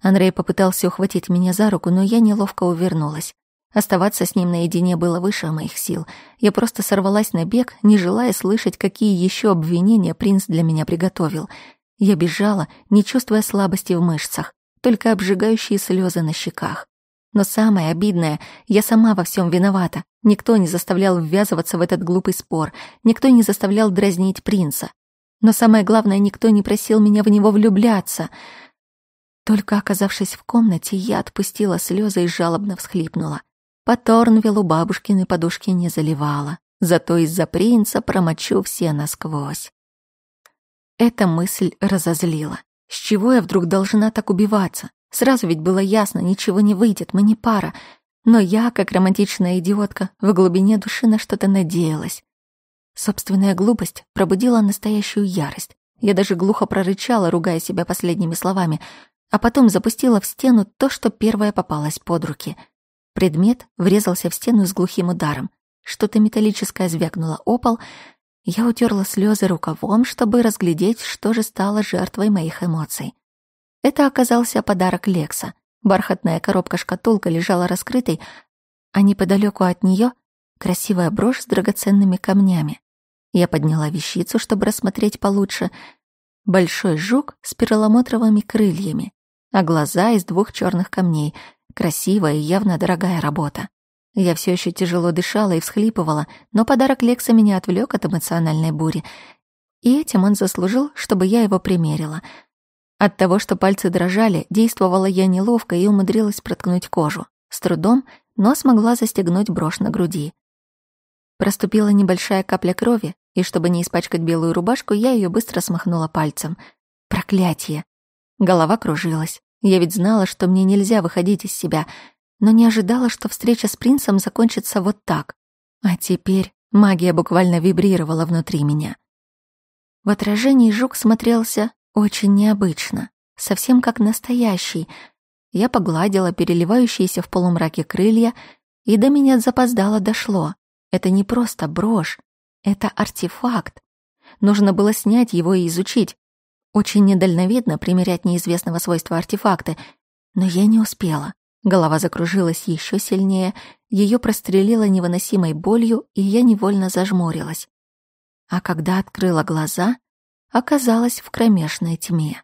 Андрей попытался ухватить меня за руку, но я неловко увернулась. Оставаться с ним наедине было выше моих сил. Я просто сорвалась на бег, не желая слышать, какие еще обвинения принц для меня приготовил. Я бежала, не чувствуя слабости в мышцах, только обжигающие слезы на щеках. Но самое обидное, я сама во всем виновата. Никто не заставлял ввязываться в этот глупый спор, никто не заставлял дразнить принца. Но самое главное, никто не просил меня в него влюбляться. Только оказавшись в комнате, я отпустила слезы и жалобно всхлипнула. По Торнвиллу бабушкины подушки не заливала, зато из-за принца промочу все насквозь. Эта мысль разозлила. С чего я вдруг должна так убиваться? Сразу ведь было ясно, ничего не выйдет, мы не пара. Но я, как романтичная идиотка, в глубине души на что-то надеялась. Собственная глупость пробудила настоящую ярость. Я даже глухо прорычала, ругая себя последними словами, а потом запустила в стену то, что первое попалось под руки. Предмет врезался в стену с глухим ударом. Что-то металлическое звякнуло о пол. Я утерла слезы рукавом, чтобы разглядеть, что же стало жертвой моих эмоций. Это оказался подарок Лекса. Бархатная коробка-шкатулка лежала раскрытой, а неподалеку от нее красивая брошь с драгоценными камнями. Я подняла вещицу, чтобы рассмотреть получше. Большой жук с перламутровыми крыльями, а глаза из двух черных камней. Красивая и явно дорогая работа. Я все еще тяжело дышала и всхлипывала, но подарок Лекса меня отвлек от эмоциональной бури. И этим он заслужил, чтобы я его примерила — от того, что пальцы дрожали, действовала я неловко и умудрилась проткнуть кожу. С трудом, но смогла застегнуть брошь на груди. Проступила небольшая капля крови, и чтобы не испачкать белую рубашку, я ее быстро смахнула пальцем. Проклятие! Голова кружилась. Я ведь знала, что мне нельзя выходить из себя, но не ожидала, что встреча с принцем закончится вот так. А теперь магия буквально вибрировала внутри меня. В отражении жук смотрелся очень необычно, совсем как настоящий. Я погладила переливающиеся в полумраке крылья, и до меня запоздало дошло. Это не просто брошь, это артефакт. Нужно было снять его и изучить. Очень недальновидно примерять неизвестного свойства артефакты, но я не успела. Голова закружилась еще сильнее, ее прострелило невыносимой болью, и я невольно зажмурилась. А когда открыла глаза, оказалась в кромешной тьме.